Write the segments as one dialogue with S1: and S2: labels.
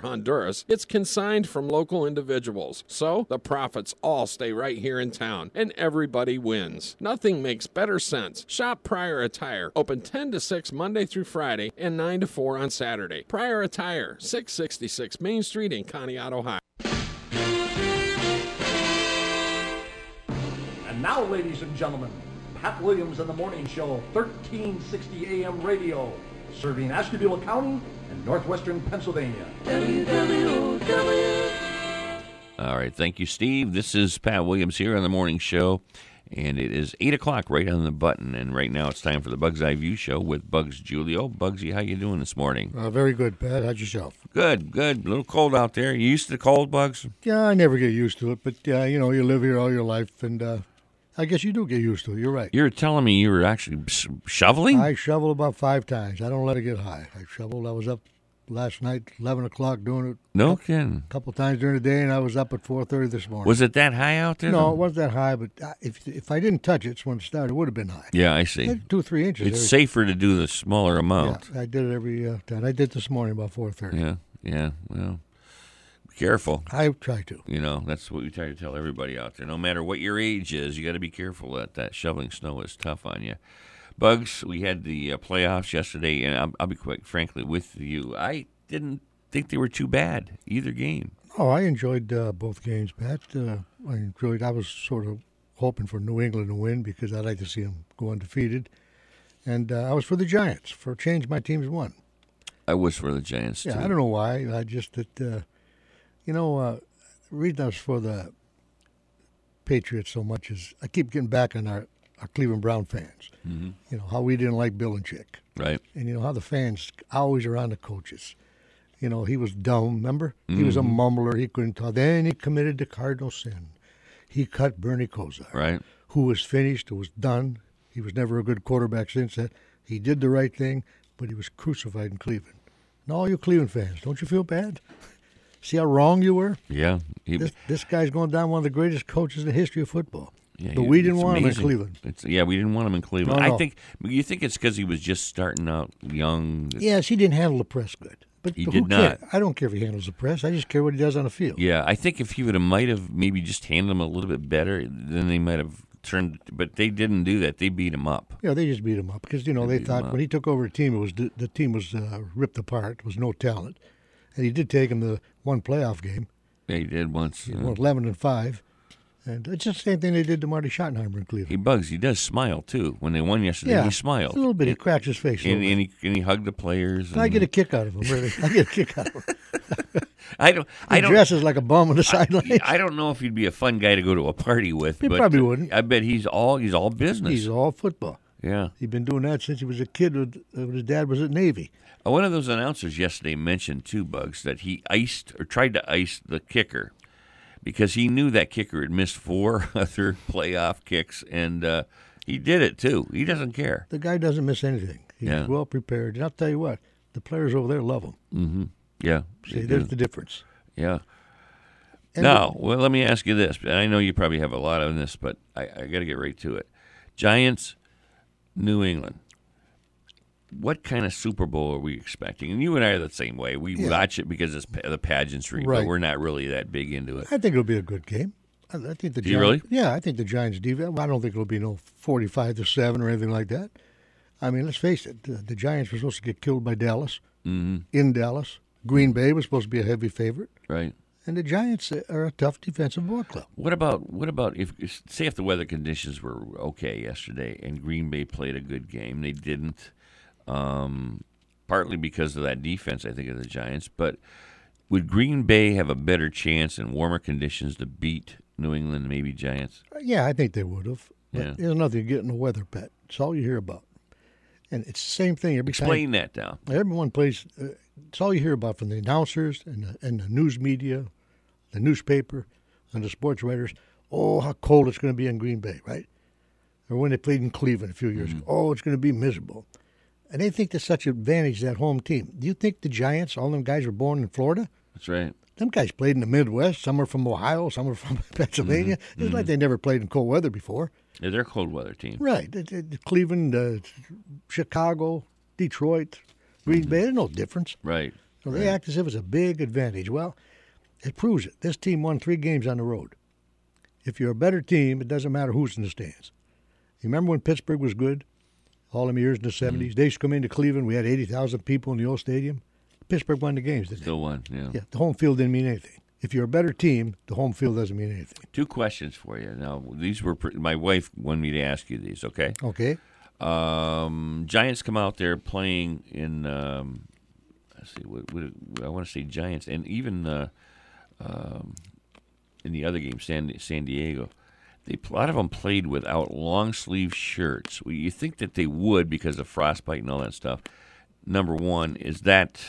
S1: Honduras, it's consigned from local individuals. So the profits all stay right here in town, and everybody wins. Nothing makes better sense. Shop Prior Attire, open 10 to 6 Monday through Friday and 9 to 4 on Saturday. Prior Attire, 666 Main Street in Conneaut, Ohio.
S2: And now, ladies and gentlemen, Pat Williams and the Morning Show, 1360 AM radio, serving Ashtabula County and northwestern Pennsylvania.
S3: All right. Thank you, Steve. This is Pat Williams here on the morning show. And it is 8 o'clock right on the button. And right now it's time for the Bugs Eye View show with Bugs Julio. Bugsy, how you doing this morning?
S4: Uh, very good, Pat. How's yourself?
S3: Good, good. A little cold out there. You used to the cold, Bugs?
S4: Yeah, I never get used to it, but uh, you know, you live here all your life, and uh, I guess you do get used to it. You're right.
S3: You're telling me you were actually shoveling?
S4: I shovel about five times. I don't let it get high. I shoveled. I was up last night, eleven o'clock, doing it.
S3: no kidding.
S4: A couple times during the day, and I was up at four thirty this morning.
S3: Was it that high out there?
S4: no,
S3: though?
S4: it wasn't that high, but uh, if if I didn't touch it when it started, it would have been high.
S3: Yeah, I see.
S4: Two or three inches.
S3: It's
S4: every-
S3: safer to do the smaller amount.
S4: Yeah, I did it every uh, time. I did this morning about four thirty.
S3: Yeah, yeah. Well, careful.
S4: I try to.
S3: You know, that's what we try to tell everybody out there. No matter what your age is, you got to be careful that that shoveling snow is tough on you. Bugs, we had the uh, playoffs yesterday, and I'll, I'll be quite frankly with you. I didn't think they were too bad either game.
S4: Oh, I enjoyed uh, both games, Pat. Uh, I enjoyed. I was sort of hoping for New England to win because I like to see them go undefeated, and uh, I was for the Giants. For a change, my team's won.
S3: I was for the Giants
S4: Yeah,
S3: too.
S4: I don't know why. I just that, uh, you know, uh, the reason I was for the Patriots so much is I keep getting back on our, our Cleveland Brown fans.
S3: Mm-hmm.
S4: You know how we didn't like Belichick,
S3: Right.
S4: and you know how the fans always around the coaches. You know he was dumb. Remember, he was a mumbler. He couldn't talk. Then he committed the cardinal sin. He cut Bernie Kosar,
S3: Right.
S4: who was finished. It was done. He was never a good quarterback since that. He did the right thing, but he was crucified in Cleveland. And all you Cleveland fans, don't you feel bad? See how wrong you were?
S3: Yeah. He,
S4: This, this guy's going down one of the greatest coaches in the history of football.
S3: yeah,
S4: but we didn't want him in. Cleveland.
S3: It's, yeah, we didn't want him in Cleveland.
S4: No,
S3: I think you think it's because he was just starting out young.
S4: Yes, he didn't handle the press good. But,
S3: He
S4: but
S3: did not.
S4: I don't care if he handles the press. I just care what he does on the field.
S3: Yeah, I think if he would have might have maybe just handled him a little bit better, then they might have turned. But they didn't do that. They beat him up.
S4: Yeah, they just beat him up because you know
S3: They
S4: they thought when he took over the team, it was the, the team was uh, ripped apart. There was no talent, and he did take him to one playoff game.
S3: They did once.
S4: He
S3: uh,
S4: won eleven and five, and it's just the same thing they did to Marty Schottenheimer in Cleveland.
S3: he bugs. He does smile too. When they won yesterday,
S4: yeah,
S3: he smiled
S4: a little bit. He cracks his face.
S3: and, and, he, and he hugged the players.
S4: I
S3: and-
S4: get a kick out of him. Really, I get a kick out of him.
S3: I don't.
S4: He
S3: I don't.
S4: dresses like a bum on the sideline.
S3: I don't know if he'd be a fun guy to go to a party with.
S4: He
S3: but
S4: probably wouldn't.
S3: I bet he's all he's all business.
S4: He's all football.
S3: Yeah.
S4: He'd been doing that since he was a kid. With, uh, when his dad was at Navy.
S3: Uh, One of those announcers yesterday mentioned too, Bugs, that he iced or tried to ice the kicker because he knew that kicker had missed four other playoff kicks, and uh, he did it too. He doesn't care.
S4: The guy doesn't miss anything. He's
S3: Yeah.
S4: well prepared. And I'll tell you what, the players over there love him.
S3: Yeah.
S4: See, there's
S3: do.
S4: the difference.
S3: Yeah.
S4: And
S3: now, well, let me ask you this. I know you probably have a lot on this, but I, I got to get right to it. Giants, New England. What kind of Super Bowl are we expecting? And you and I are the same way. We
S4: Yeah.
S3: watch it because it's the pageantry, but we're not really that big into it.
S4: I think it'll be a good game. I, I think the
S3: Do you
S4: Giants,
S3: really?
S4: Yeah, I think the Giants defense. I don't think it'll be no forty-five to seven or anything like that. I mean, let's face it. The, the Giants were supposed to get killed by Dallas
S3: hmm
S4: in Dallas. Green Bay was supposed to be a heavy favorite,
S3: Right.
S4: And the Giants are a tough defensive ball club.
S3: What about what about if say if the weather conditions were okay yesterday and Green Bay played a good game? They didn't, um, partly because of that defense, I think, of the Giants. But would Green Bay have a better chance in warmer conditions to beat New England, maybe Giants?
S4: Yeah, I think they would have. But
S3: Yeah.
S4: there's nothing getting the weather, Pat. It's all you hear about, and it's the same thing every time.
S3: Explain that down.
S4: Everyone plays. Uh, it's all you hear about from the announcers and the, and the news media, the newspaper, and the sports writers. Oh, how cold it's going to be in Green Bay, right? Or when they played in Cleveland a few years ago. Oh, it's going to be miserable. And they think there's such advantage that home team. Do you think the Giants, all them guys were born in Florida?
S3: That's right.
S4: Them guys played in the Midwest. Some are from Ohio. Some are from Pennsylvania. It's like they never played in cold weather before.
S3: Yeah, they're a cold weather team.
S4: Right. Cleveland, uh, Chicago, Detroit, Green Bay, there's no difference.
S3: Right.
S4: So they act as if it's a big advantage. Well, it proves it. This team won three games on the road. If you're a better team, it doesn't matter who's in the stands. You remember when Pittsburgh was good? All them years in the 70s. They used to come into Cleveland. We had 80,000 people in the old stadium. Pittsburgh won the games, didn't
S3: Still won. yeah.
S4: Yeah, the home field didn't mean anything. If you're a better team, the home field doesn't mean anything.
S3: Two questions for you. Now, these were pre- my wife wanted me to ask you these. Okay.
S4: Okay?
S3: Um, Giants come out there playing in. Um, let's see. What, what, I want to say Giants, and even uh, um, in the other game, San San Diego. They a lot of them played without long sleeve shirts. Well, you think that they would because of frostbite and all that stuff. Number one is that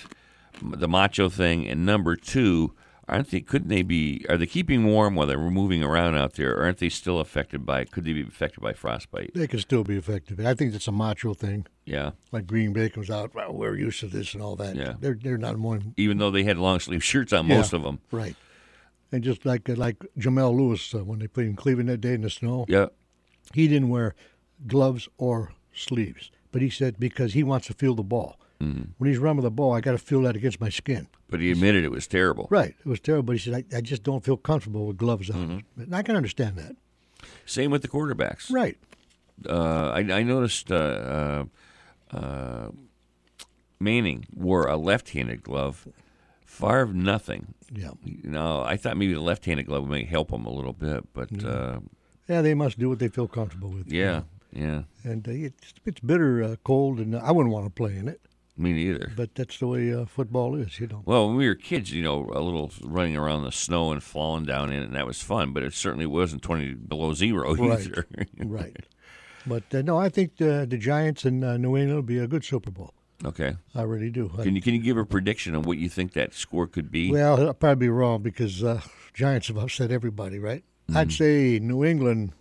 S3: the macho thing, and number two, aren't they? Couldn't they be? Are they keeping warm while they're moving around out there? Aren't they still affected by? Could they be affected by frostbite?
S4: They could still be effective. I think it's a macho thing.
S3: Yeah.
S4: Like Green Bay comes out, well, we're used to this and all that.
S3: Yeah.
S4: They're, they're not one.
S3: Even though they had long sleeve shirts on
S4: Yeah.
S3: most of them.
S4: Right. And just like like Jamal Lewis, uh, when they played in Cleveland that day in the snow,
S3: Yeah.
S4: he didn't wear gloves or sleeves. But he said because he wants to feel the ball.
S3: Mm-hmm.
S4: When he's running with the ball, I got to feel that against my skin.
S3: But he admitted it was terrible.
S4: Right. It was terrible. But he said, I, I just don't feel comfortable with gloves on.
S3: Mm-hmm.
S4: And I can understand that.
S3: Same with the quarterbacks.
S4: Right.
S3: Uh, I, I noticed uh, uh, uh, Manning wore a left-handed glove. Favre nothing.
S4: Yeah.
S3: You know, I thought maybe the left-handed glove may help him a little bit, but uh,
S4: Yeah, they must do what they feel comfortable with.
S3: yeah, yeah,
S4: And uh, it's, it's bitter uh, cold, and I wouldn't want to play in it.
S3: Me neither.
S4: But that's the way uh, football is, you know.
S3: Well, when we were kids, you know, a little running around the snow and falling down in it, and that was fun. But it certainly wasn't twenty below zero
S4: Right.
S3: either.
S4: right. But uh, no, I think the, the Giants and uh, New England will be a good Super Bowl.
S3: okay.
S4: I really do. I-
S3: Can you can you give a prediction on what you think that score could be?
S4: well, I'll probably be wrong because uh, Giants have upset everybody, right? I'd say New England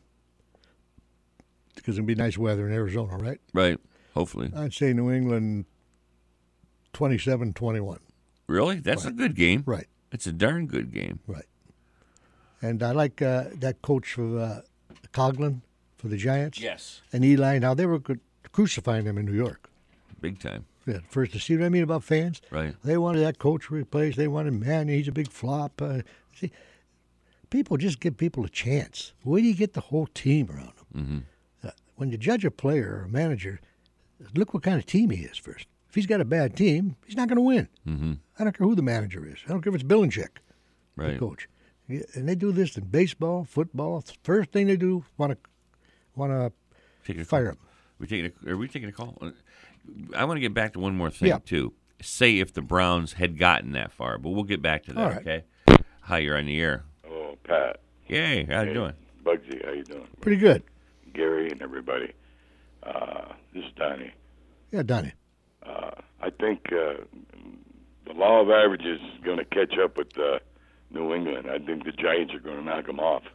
S4: because it'll be nice weather in Arizona, right?
S3: right. Hopefully.
S4: I'd say New England 27 21.
S3: Really? That's a good game.
S4: Right,
S3: It's a darn good game.
S4: right. And I like uh, that coach for uh, Coughlin for the Giants.
S3: Yes.
S4: And Eli. Now, they were crucifying him in New York.
S3: Big time.
S4: Yeah, first to see what I mean about fans.
S3: Right.
S4: They wanted that coach replaced. They wanted man. He's a big flop. Uh, see, people just give people a chance. Where do you get the whole team around them? Mm-hmm. Uh, when you judge a player or a manager, look what kind of team he is first. If he's got a bad team, he's not going to win. Mm-hmm. I don't care who the manager is. I don't care if it's Belichick, the
S3: Right.
S4: coach. And they do this in baseball, football. First thing they do, want to want to fire him.
S3: We taking a, are we taking a call? I want to get back to one more thing
S4: Yeah.
S3: too. Say if the Browns had gotten that far, but we'll get back to that.
S4: All right.
S3: Okay. Hi, you're on the air.
S5: Oh, Pat.
S3: Yay! How you doing?
S5: Bugsy, how you doing?
S4: Pretty good.
S5: Gary and everybody. Uh, this is Donnie.
S4: Yeah, Donnie.
S5: Uh, I think uh, the law of averages is going to catch up with uh, New England. I think the Giants are going to knock them off.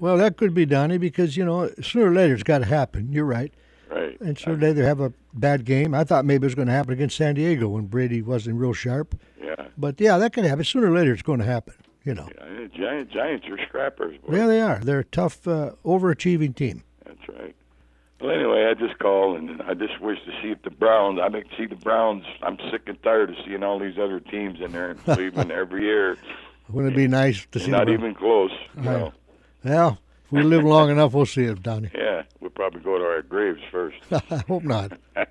S4: Well, that could be Donnie because you know sooner or later it's got to happen. You're right.
S5: right.
S4: And sooner or later they have a bad game. I thought maybe it was going to happen against San Diego when Brady wasn't real sharp.
S5: Yeah.
S4: But yeah, that could happen. Sooner or later it's going to happen. You know.
S5: yeah. the Giants, Giants are scrappers. Boy.
S4: Yeah, they are. They're a tough, uh, overachieving team.
S5: That's right. Well, anyway, I just called and I just wish to see if the Browns. I mean, see the Browns. I'm sick and tired of seeing all these other teams in there in Cleveland every year.
S4: Wouldn't it be nice to see?
S5: not
S4: them?
S5: even close. You
S4: Right.
S5: know.
S4: Well, if we live long enough, we'll see it, Donnie.
S5: Yeah, we'll probably go to our graves first.
S4: I hope not.
S5: All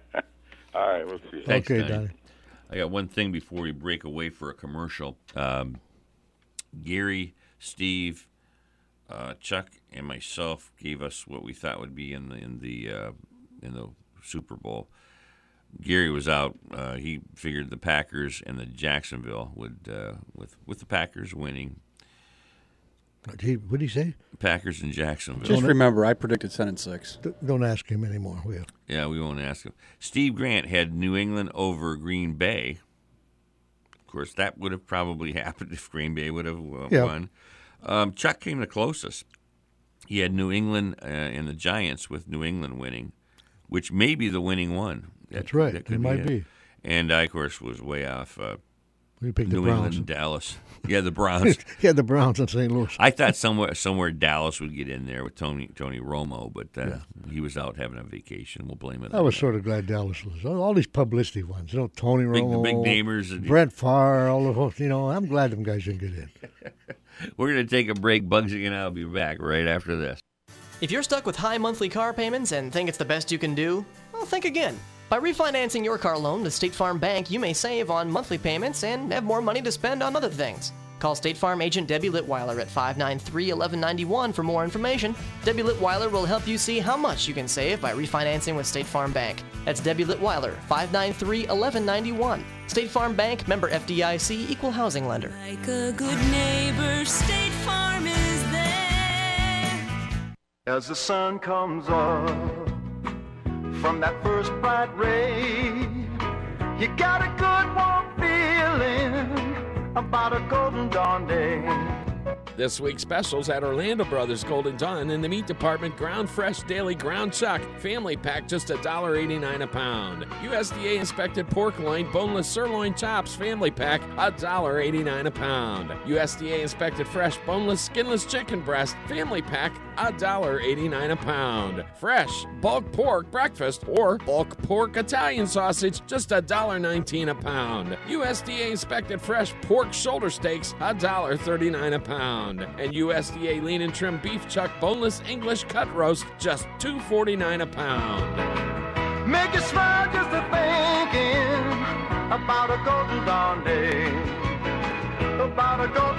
S5: right, we'll see.
S3: Thanks,
S4: okay,
S3: Donnie.
S4: Donnie.
S3: I got one thing before we break away for a commercial. Um, Gary, Steve, uh, Chuck, and myself gave us what we thought would be in the in the uh, in the Super Bowl. Gary was out. Uh, he figured the Packers and the Jacksonville would uh, with with the Packers winning.
S4: What did he say?
S3: Packers and Jacksonville.
S6: Just remember, I predicted ten and six.
S4: Don't ask him anymore. Will.
S3: Yeah, we won't ask him. Steve Grant had New England over Green Bay. Of course, that would have probably happened if Green Bay would have won.
S4: Yeah.
S3: Um, Chuck came the closest. He had New England uh, and the Giants with New England winning, which may be the winning one. That-
S4: That's right.
S3: that
S4: It might
S3: it.
S4: be.
S3: And I, of course, was way off. Uh,
S4: We picked
S3: New
S4: the Browns.
S3: England, Dallas. Yeah, the Browns.
S4: yeah, the Browns in St. Louis.
S3: I thought somewhere somewhere Dallas would get in there with Tony Tony Romo, but uh, he was out having a vacation. We'll blame it.
S4: I
S3: on
S4: was
S3: that.
S4: sort of glad Dallas was. All all these publicity ones, you know, Tony
S3: Big- the
S4: Romo,
S3: big namers and-
S4: Brett Favre, all of those. You know, I'm glad them guys didn't get in.
S3: We're going to take a break. Bugsy and I will be back right after this.
S7: If you're stuck with high monthly car payments and think it's the best you can do, well, think again. By refinancing your car loan with State Farm Bank, you may save on monthly payments and have more money to spend on other things. Call State Farm agent Debbie Litweiler at 593 1191 for more information. Debbie Litweiler will help you see how much you can save by refinancing with State Farm Bank. That's Debbie Litweiler, 593 1191. State Farm Bank, member FDIC, equal housing lender.
S8: Like a good neighbor, State Farm is there.
S9: As the sun comes up from that first bright ray, you got a good warm feeling about a golden dawn day.
S1: This week's specials at Orlando Brothers Golden Dawn in the meat department ground fresh daily ground chuck. Family pack just $1.89 a pound. USDA inspected pork loin, boneless sirloin chops, family pack $1.89 a pound. USDA inspected fresh boneless skinless chicken breast, family pack $1.89 a pound. Fresh bulk pork breakfast or bulk pork Italian sausage just $1.19 a pound. USDA inspected fresh pork shoulder steaks $1.39 a pound. And USDA lean and trim beef chuck boneless English cut roast just $2.49 a pound.
S9: Make you smile just a thinking about a golden dawn day. About a golden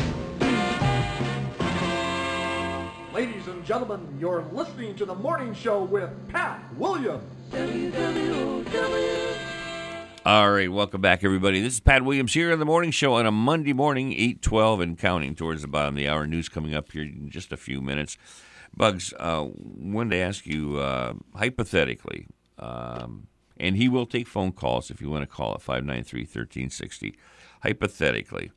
S2: Ladies and gentlemen, you're listening to the morning show with Pat Williams.
S3: All right, welcome back, everybody. This is Pat Williams here on the morning show on a Monday morning, eight twelve, and counting towards the bottom of the hour. News coming up here in just a few minutes. Bugs, uh, wanted to ask you uh, hypothetically, um, and he will take phone calls if you want to call at 593 1360. Hypothetically,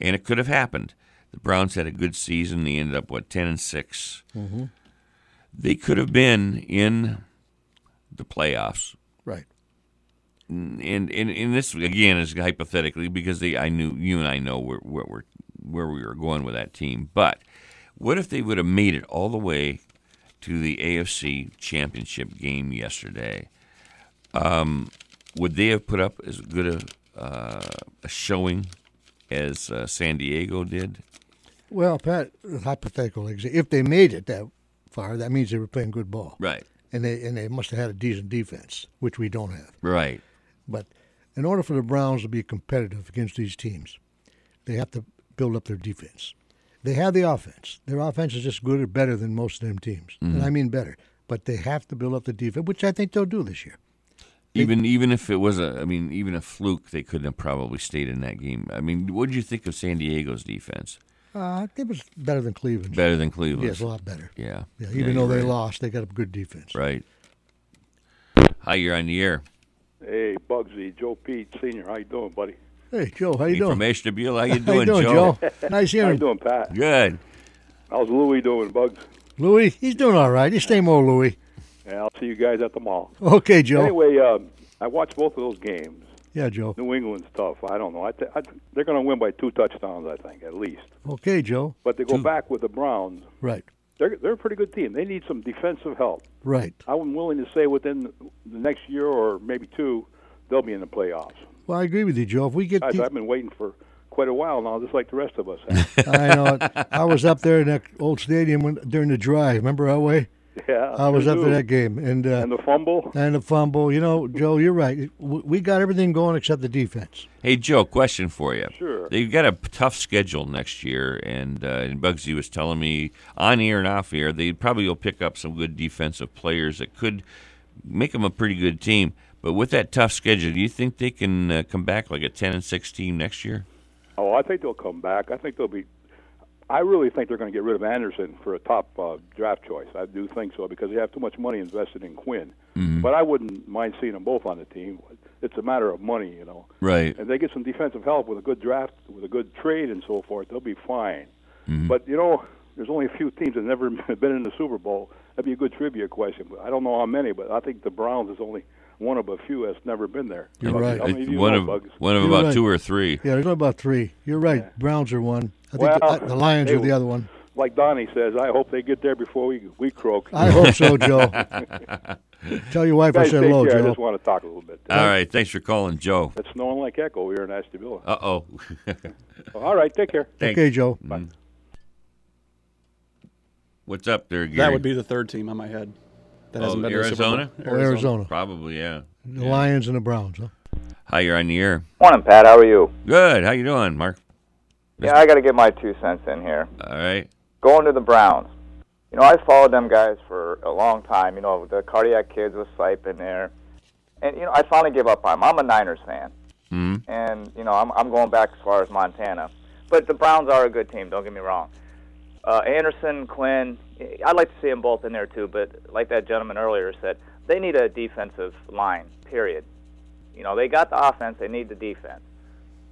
S3: and it could have happened. The Browns had a good season. They ended up, what, 10 and 6.
S4: Mm-hmm.
S3: They could have been in the playoffs
S4: Right.
S3: and and, and this again is hypothetically because they I knew you and I know where where we're, where we were going with that team. But what if they would have made it all the way to the AFC Championship game yesterday? Um, would they have put up as good a, uh, a showing as uh, San Diego did?
S4: Well, Pat, hypothetical. If they made it that far, that means they were playing good ball.
S3: Right.
S4: And they and they must have had a decent defense, which we don't have.
S3: Right.
S4: But in order for the Browns to be competitive against these teams, they have to build up their defense. They have the offense. Their offense is just good or better than most of them teams. And I mean better. But they have to build up the defense, which I think they'll do this year.
S3: Even even if it was a, I mean, even a fluke, they couldn't have probably stayed in that game. I mean, what did you think of San Diego's defense?
S4: Uh, it was better than Cleveland.
S3: Better than Cleveland.
S4: Yes, a lot better.
S3: Yeah.
S4: Yeah,
S3: Yeah,
S4: even though they
S3: right.
S4: lost, they got a good defense.
S3: Right. Hi, you're on the air.
S5: Hey, Bugsy, Joe Pete Senior, how you doing, buddy?
S4: Hey, Joe, how you
S3: Hey,
S4: doing?
S3: From Ashtabula, how you
S4: How
S3: doing,
S4: you doing,
S3: Joe?
S4: Joe? Nice
S5: How you
S4: hearing.
S5: doing, Pat?
S3: Good.
S5: How's Louie doing, Bugs?
S4: Louis, he's doing all right. He's same old Louis.
S5: Yeah, I'll see you guys at the mall.
S4: Okay, Joe.
S5: Anyway, um, I watched both of those games.
S4: Yeah, Joe.
S5: New England's tough. I don't know. I th- I th- they're going to win by two touchdowns, I think, at least.
S4: Okay, Joe.
S5: But they go back with the Browns.
S4: Right,
S5: They're they're a pretty good team. They need some defensive help.
S4: right.
S5: I'm willing to say within the next year or maybe two, they'll be in the playoffs.
S4: Well, I agree with you, Joe. If we get,
S5: Guys,
S4: te-
S5: I've been waiting for quite a while now, just like the rest of us. have.
S4: I know. it. I was up there in that old stadium when, during the drive. Remember that way?
S5: yeah,
S4: I was up
S5: do.
S4: to that game, and uh,
S5: And the fumble.
S4: and the fumble. You know, Joe, you're right. We got everything going except the defense.
S3: Hey, Joe, question for you.
S5: Sure.
S3: They've got a tough schedule next year, and, uh, and Bugsy was telling me on air and off air they probably will pick up some good defensive players that could make them a pretty good team. But with that tough schedule, do you think they can uh, come back like a ten and six team next year?
S10: Oh, I think they'll come back. I think they'll be. I really think they're going to get rid of Anderson for a top uh, draft choice. I do think so because they have too much money invested in Quinn.
S3: Mhm.
S10: But I wouldn't mind seeing them both on the team. It's a matter of money, you know.
S3: Right.
S10: And they get some defensive help with a good draft, with a good trade, and so forth. They'll be fine.
S3: Mhm.
S10: But you know, there's only a few teams that have never been in the Super Bowl. That'd be a good trivia question. But I don't know how many, but I think the Browns is only one of a few that's never been there.
S4: You're
S10: How
S4: right.
S10: many of
S3: one of one of about
S4: right.
S3: two or three.
S4: Yeah, there's only about three. You're right. Browns are one. I think
S10: Well,
S4: the, the Lions
S10: hey,
S4: are the other one.
S10: Like Donnie says, I hope they get there before we we croak.
S4: I hope so, Joe. Tell your wife I said hello,
S10: care. I just want to talk a little bit.
S3: All right, thanks for calling, Joe.
S10: It's snowing like echo here in Ashtabula.
S3: Uh oh.
S10: All right, take care.
S4: Okay, Joe.
S3: Bye. What's up there, Gary?
S6: That would be the third team on my head. That
S3: oh,
S6: hasn't been to the Super Bowl.
S3: Arizona?
S4: Arizona.
S3: Probably, yeah.
S4: The Lions and the Browns, huh?
S3: Hi, you're on the air.
S11: Morning, Pat. How are you?
S3: Good. How you doing, Mark?
S11: Yeah, I got to get my two cents in here.
S3: All right.
S11: Going to the Browns. You know, I followed them guys for a long time. You know, the cardiac kids with Sipe in there, and you know, I finally gave up on them. I'm a Niners fan,
S3: hmm
S11: and you know, I'm I'm going back as far as Montana. But the Browns are a good team. Don't get me wrong. Uh, Anderson, Quinn, I'd like to see them both in there too. But like that gentleman earlier said, they need a defensive line. Period. You know, they got the offense. They need the defense.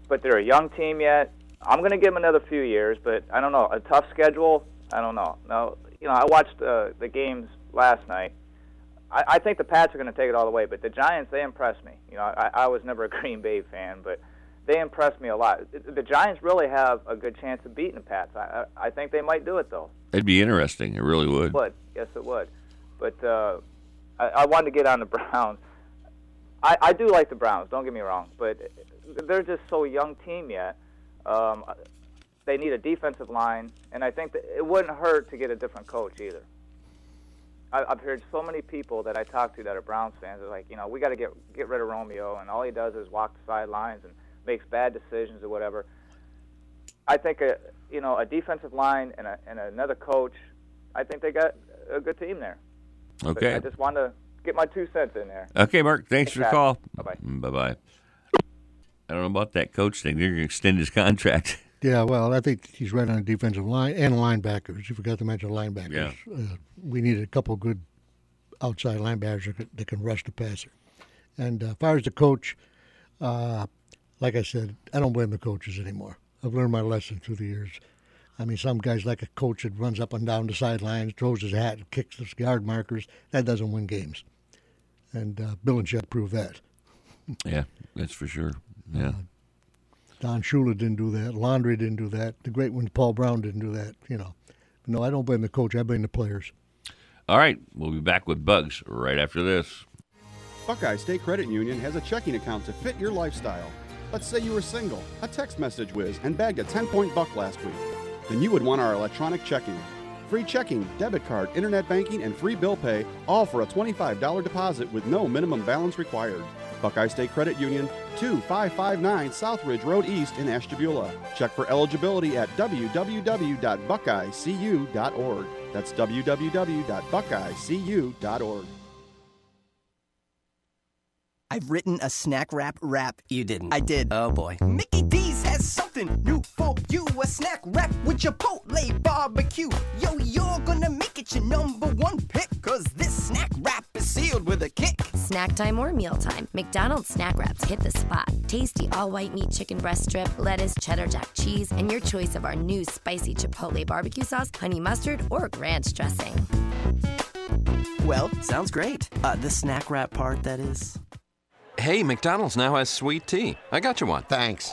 S11: But they're a young team yet. I'm going to give them another few years, but I don't know. A tough schedule. I don't know. No, you know, I watched uh, the games last night. I, I think the Pats are going to take it all the way, but the Giants they impressed me. You know, I, I was never a Green Bay fan, but they impressed me a lot. The Giants really have a good chance of beating the Pats. I, I I think they might do it though.
S3: It'd be interesting. It really would.
S11: Would yes, it would. But uh, I, I wanted to get on the Browns. I, I do like the Browns. Don't get me wrong, but they're just so young team yet. Um, they need a defensive line, and I think that it wouldn't hurt to get a different coach either. I, I've heard so many people that I talk to that are Browns fans are like, you know, we got to get get rid of Romeo, and all he does is walk the sidelines and makes bad decisions or whatever. I think a you know a defensive line and a, and another coach. I think they got a good team there. But
S3: Okay.
S11: I just want to get my two cents in there.
S3: Okay, Mark. Thanks for the call.
S11: Bye-bye.
S3: Bye bye. I don't know about that coach thing. They're going to extend his contract.
S4: Yeah, well, I think he's right on the defensive line and linebackers. You forgot to mention linebackers.
S3: Yeah.
S4: Uh, we needed a couple good outside linebackers that can, that can rush the passer. And uh, as far as the coach, uh, like I said, I don't blame the coaches anymore. I've learned my lesson through the years. I mean, some guys like a coach that runs up and down the sidelines, throws his hat, and kicks the guard markers. That doesn't win games. And uh, Belichick proved that.
S3: Yeah, that's for sure. Yeah.
S4: Uh, Don Shula didn't do that. Landry didn't do that. The great one, Paul Brown, didn't do that. You know, no, I don't blame the coach. I blame the players.
S3: All right. We'll be back with Bugs right after this.
S6: Buckeye State Credit Union has a checking account to fit your lifestyle. Let's say you were single, a text message whiz, and bagged a 10 point buck last week. Then you would want our electronic checking. Free checking, debit card, internet banking, and free bill pay, all for a $25 deposit with no minimum balance required. Buckeye State Credit Union, 2559 Southridge Road East in Ashtabula. Check for eligibility at www.buckeyecu.org. That's www.buckeyecu.org.
S12: I've written a snack wrap rap. You didn't. I did. Oh boy. Mickey D's has something new for you. A snack wrap with Chipotle barbecue. Yo, you're gonna make it your number one pick. Cause this snack wrap
S13: Snack time or mealtime, McDonald's snack wraps hit the spot. Tasty all white meat chicken breast strip, lettuce, cheddar jack cheese, and your choice of our new spicy Chipotle barbecue sauce, honey mustard, or ranch dressing.
S12: Well, sounds great. Uh, the snack wrap part, that is.
S14: Hey, McDonald's now has sweet tea. I got you one.
S15: Thanks.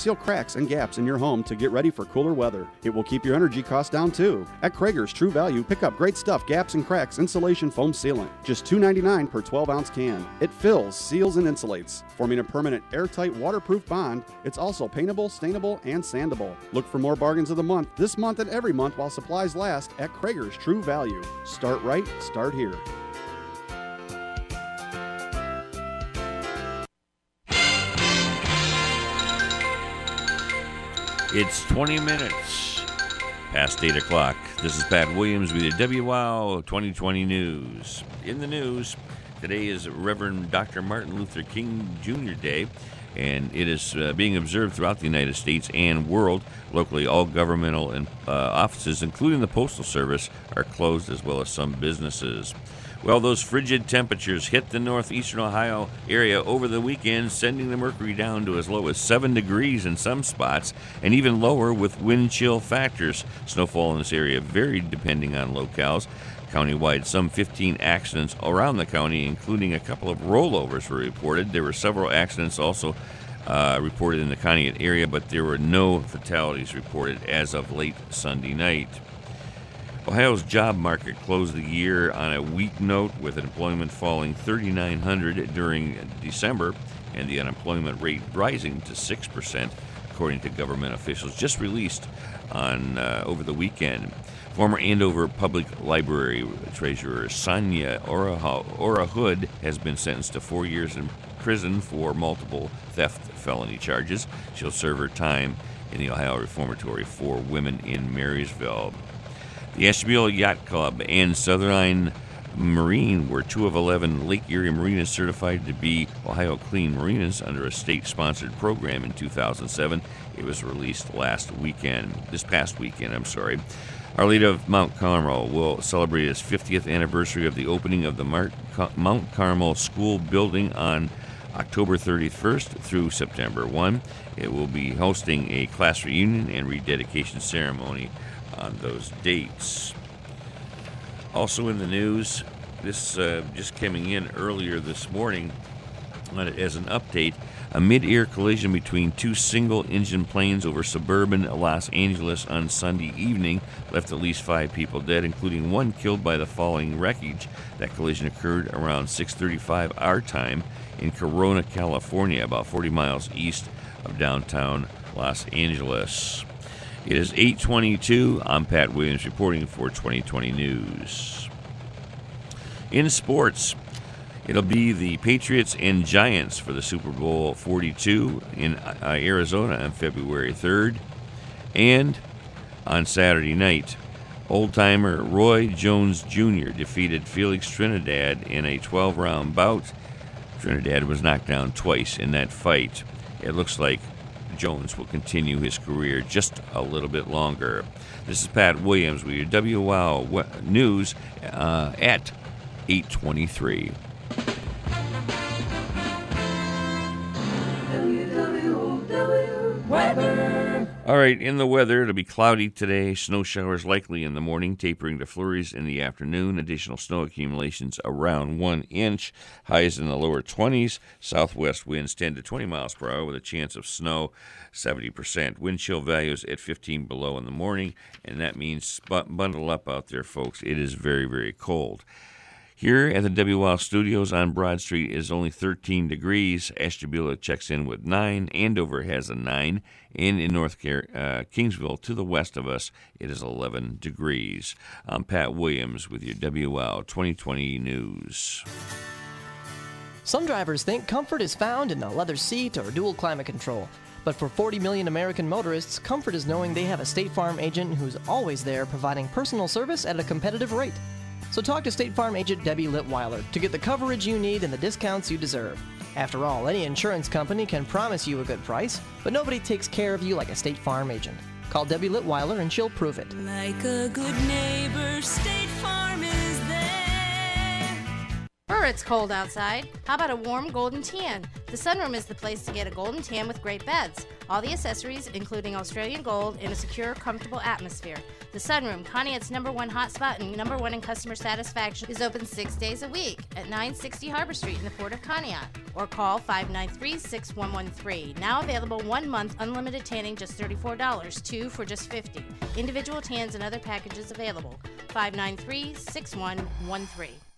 S6: Seal cracks and gaps in your home to get ready for cooler weather. It will keep your energy costs down too. At Krager's True Value, pick up great stuff gaps and cracks insulation foam sealant. Just $2.99 per 12 ounce can. It fills, seals, and insulates, forming a permanent airtight waterproof bond. It's also paintable, stainable, and sandable. Look for more bargains of the month this month and every month while supplies last at Krager's True Value. Start right, start here.
S3: It's 20 minutes past 8 o'clock. This is Pat Williams with the WOW 2020 News. In the news, today is Reverend Dr. Martin Luther King Jr. Day, and it is uh, being observed throughout the United States and world. Locally, all governmental and, uh, offices, including the Postal Service, are closed, as well as some businesses. Well, those frigid temperatures hit the northeastern Ohio area over the weekend, sending the mercury down to as low as 7 degrees in some spots and even lower with wind chill factors. Snowfall in this area varied depending on locales. Countywide, some 15 accidents around the county, including a couple of rollovers, were reported. There were several accidents also uh, reported in the Conneaut area, but there were no fatalities reported as of late Sunday night. Ohio's job market closed the year on a weak note with employment falling 3,900 during December and the unemployment rate rising to 6%, according to government officials just released on uh, over the weekend. Former Andover Public Library Treasurer Sonia Ora, Hood has been sentenced to four years in prison for multiple theft felony charges. She'll serve her time in the Ohio Reformatory for Women in Marysville. The Ashtabula Yacht Club and Southern Marine were two of 11 Lake Erie marinas certified to be Ohio Clean Marinas under a state sponsored program in 2007. It was released last weekend, this past weekend, I'm sorry. Our Lady of Mount Carmel will celebrate its 50th anniversary of the opening of the Mount Carmel School building on October 31st through September 1. It will be hosting a class reunion and rededication ceremony on those dates. Also in the news, this uh, just coming in earlier this morning as an update a mid air collision between two single engine planes over suburban Los Angeles on Sunday evening left at least five people dead, including one killed by the falling wreckage. That collision occurred around 6:35 our time in Corona, California, about 40 miles east of downtown Los Angeles. It is 8:22. I'm Pat Williams reporting for 2020 News. In sports, it'll be the Patriots and Giants for the Super Bowl 42 in uh, Arizona on February 3rd, and on Saturday night, old-timer Roy Jones Jr. defeated Felix Trinidad in a 12-round bout. Trinidad was knocked down twice in that fight. It looks like Jones will continue his career just a little bit longer. This is Pat Williams with your WOW News uh, at 823. All right, in the weather, it'll be cloudy today. Snow showers likely in the morning, tapering to flurries in the afternoon. Additional snow accumulations around one inch. Highs in the lower 20s. Southwest winds 10 to 20 miles per hour with a chance of snow 70%. Wind chill values at 15 below in the morning, and that means bundle up out there, folks. It is very, very cold. Here at the WL Studios on Broad Street is only 13 degrees. Ashtabula checks in with 9. Andover has a 9. And in North Car- uh, Kingsville, to the west of us, it is 11 degrees. I'm Pat Williams with your WL 2020 News.
S7: Some drivers think comfort is found in a leather seat or dual climate control. But for 40 million American motorists, comfort is knowing they have a State Farm agent who's always there providing personal service at a competitive rate. So talk to State Farm agent Debbie Litweiler to get the coverage you need and the discounts you deserve. After all, any insurance company can promise you a good price, but nobody takes care of you like a State Farm agent. Call Debbie Litweiler and she'll prove it.
S8: Like a good neighbor, State Farm is
S16: right,
S17: it's cold outside, how about a warm golden tan? The sunroom is the place to get a golden tan with great beds. All the accessories, including Australian gold, in a secure, comfortable atmosphere. The sunroom, Conneaut's number one hotspot and number one in customer satisfaction, is open six days a week at 960 Harbor Street in the Port of Conneaut. Or call 593 6113. Now available one month unlimited tanning, just $34. Two for just 50 Individual tans and other packages available. 593 6113.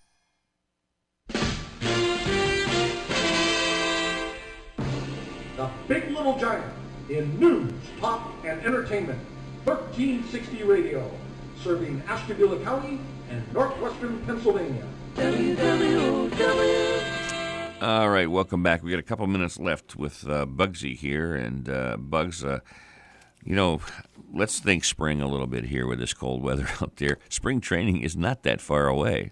S2: The Big Little Giant in news, talk, and entertainment. 1360 Radio, serving Ashtabula County and northwestern Pennsylvania.
S3: All right, welcome back. We got a couple minutes left with uh, Bugsy here, and uh, Bugs, uh, you know, let's think spring a little bit here with this cold weather out there. Spring training is not that far away.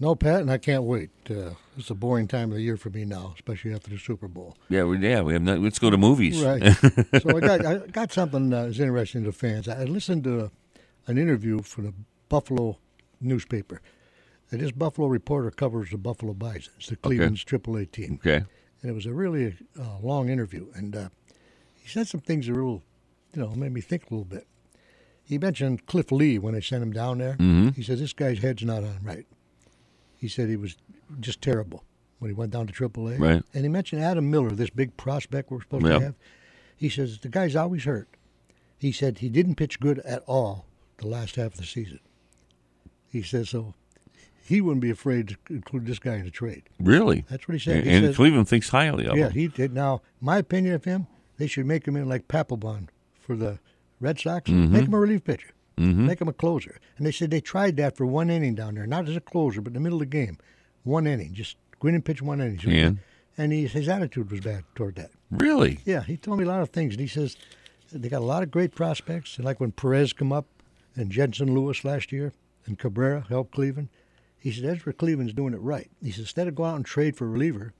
S4: No, Pat, and I can't wait. Uh, it's a boring time of the year for me now, especially after the Super Bowl.
S3: Yeah, we yeah we have not, let's go to movies.
S4: Right. so I got I got something that's interesting to fans. I listened to an interview for the Buffalo newspaper. And this Buffalo reporter covers the Buffalo Bisons, the Cleveland's AAA team.
S3: Okay.
S4: And it was a really uh, long interview, and uh, he said some things that real, you know, made me think a little bit. He mentioned Cliff Lee when they sent him down there.
S3: Mhm.
S4: He said this guy's head's not on right. He said he was just terrible when he went down to AAA.
S3: Right.
S4: And he mentioned Adam Miller, this big prospect we're supposed
S3: Yep.
S4: to have. He says the guy's always hurt. He said he didn't pitch good at all the last half of the season. He says so. He wouldn't be afraid to include this guy in a trade.
S3: Really?
S4: That's what he said.
S3: And,
S4: He
S3: and
S4: says-
S3: Cleveland thinks highly of
S4: yeah,
S3: him.
S4: he did. Now, my opinion of him, they should make him in like Papelbon for the Red Sox.
S3: Mhm.
S4: Make him a relief pitcher.
S3: Mhm.
S4: Make him a closer. And they said they tried that for one inning down there, not as a closer, but in the middle of the game, one inning, just go in and pitch one inning.
S3: And?
S4: and he, his attitude was bad toward that.
S3: Really?
S4: Yeah, he told me a lot of things. And he says they got a lot of great prospects. And like when Perez come up and Jensen Lewis last year and Cabrera helped Cleveland. He said that's where Cleveland's doing it right. He said instead of going out and trade for a reliever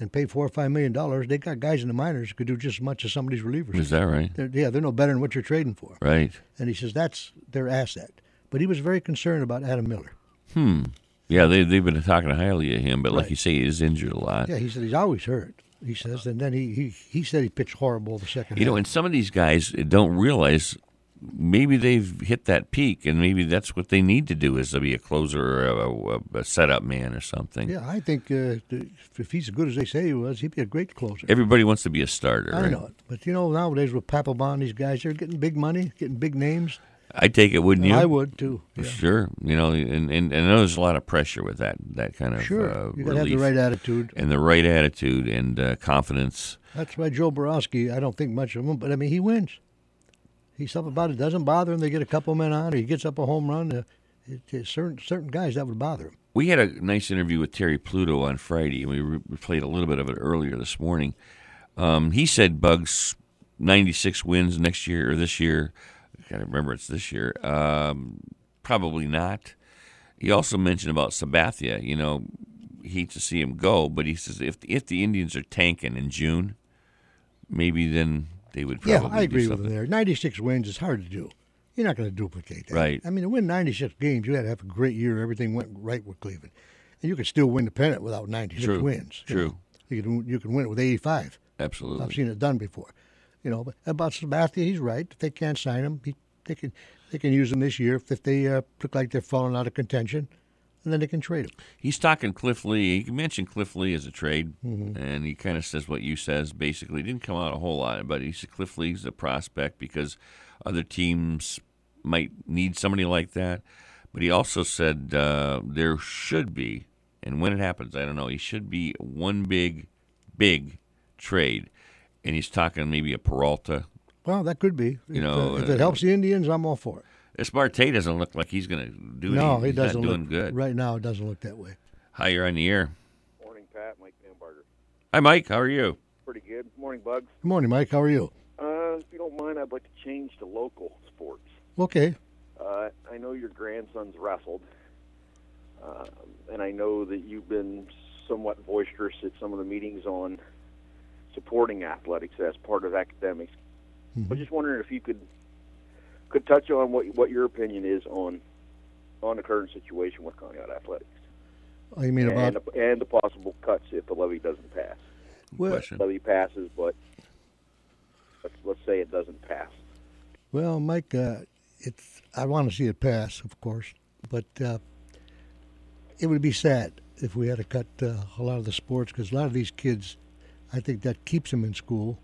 S4: and pay four or five million dollars, they got guys in the minors who could do just as much as some of these relievers.
S3: Is that right?
S4: They're, yeah, they're no better than what you're trading for.
S3: Right.
S4: And he says that's their asset. But he was very concerned about Adam Miller.
S3: Hmm. Yeah, they they've been talking highly of him, but like
S4: Right.
S3: you say, he's injured a lot.
S4: Yeah, he said he's always hurt. He says, and then he he, he said he pitched horrible the second.
S3: You know, and some of these guys don't realize maybe they've hit that peak, and maybe that's what they need to do is to be a closer or a, a, a setup man or something.
S4: Yeah, I think uh, if he's as good as they say he was, he'd be a great closer.
S3: Everybody wants to be a starter.
S4: I
S3: right?
S4: know it, but you know nowadays with Papelbon, these guys they're getting big money, getting big names.
S3: I'd take it, wouldn't you?
S4: I would too. yeah.
S3: Sure, you know, and, and, and I know there's a lot of pressure with that that kind of
S4: Sure.
S3: uh,
S4: You gotta have the right attitude.
S3: and the right attitude and uh, confidence.
S4: That's why Joe Borowski, I don't think much of him, but I mean he wins. He's something about it doesn't bother him. They get a couple men on, or he gets up a home run. Uh, it, it's certain certain guys that would bother him.
S3: We had a nice interview with Terry Pluto on Friday. We, re- we played a little bit of it earlier this morning. Um, he said Bugs 96 wins next year or this year. I can't remember it's this year. Um, probably not. He also mentioned about Sabathia. You know, he to see him go, but he says if if the Indians are tanking in June, maybe then they would probably
S4: yeah, I agree with him there. Ninety six wins is hard to do. You're not going to duplicate that.
S3: Right.
S4: I mean, to win ninety six games, you had to have a great year. Everything went right with Cleveland, and you could still win the pennant without ninety six
S3: True.
S4: wins. you
S3: True.
S4: know. You can you can win it with eighty five.
S3: Absolutely.
S4: I've seen it done before. You know, but about Sabathia, he's right. If they can't sign him, he, they can they can use him this year if, if they uh, look like they're falling out of contention, and then they can trade him.
S3: He's talking Cliff Lee. He mentioned Cliff Lee as a trade,
S4: Mhm.
S3: and he kind of says what you says. Basically, didn't come out a whole lot, but he said Cliff Lee's a prospect because other teams might need somebody like that. But he also said uh, there should be, and when it happens, I don't know. He should be one big, big trade, and he's talking maybe a Peralta.
S4: Well, that could be.
S3: You
S4: if,
S3: know,
S4: uh, if it
S3: uh,
S4: helps the Indians, I'm all for it.
S3: This Marte doesn't look like he's going to do
S4: no,
S3: anything.
S4: he
S3: He's not
S4: doesn't
S3: doing
S4: look
S3: good.
S4: right now. It doesn't look that way.
S3: Hi, you're on the air.
S18: Morning, Pat. Mike Bambarger.
S3: Hi, Mike. How are you?
S18: Pretty good. Morning, Bugs.
S4: Good morning, Mike. How are you?
S18: Uh, if you don't mind, I'd like to change to local sports.
S4: Okay.
S18: Uh, I know your grandson's wrestled, um, and I know that you've been somewhat boisterous at some of the meetings on supporting athletics as part of academics. I was just wondering if you could could touch on what what your opinion is on on the current situation with Conneaut athletics.
S4: Oh, you mean
S18: and,
S4: about-
S18: the, and the possible cuts if the levy doesn't pass.
S4: Well-
S18: The levy passes, but let's, let's say it doesn't pass.
S4: Well, Mike, uh, it's I want to see it pass, of course, but uh, it would be sad if we had to cut uh, a lot of the sports because a lot of these kids, I think that keeps them in school,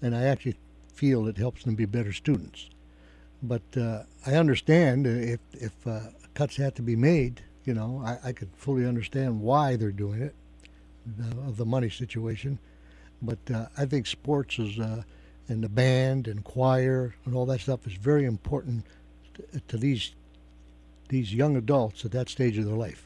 S4: and I actually feel it helps them be better students. But uh, I understand if if uh, cuts have to be made, you know, I, I could fully understand why they're doing it, the, of the money situation. But uh, I think sports is uh, and the band and choir and all that stuff is very important to, to these these young adults at that stage of their life.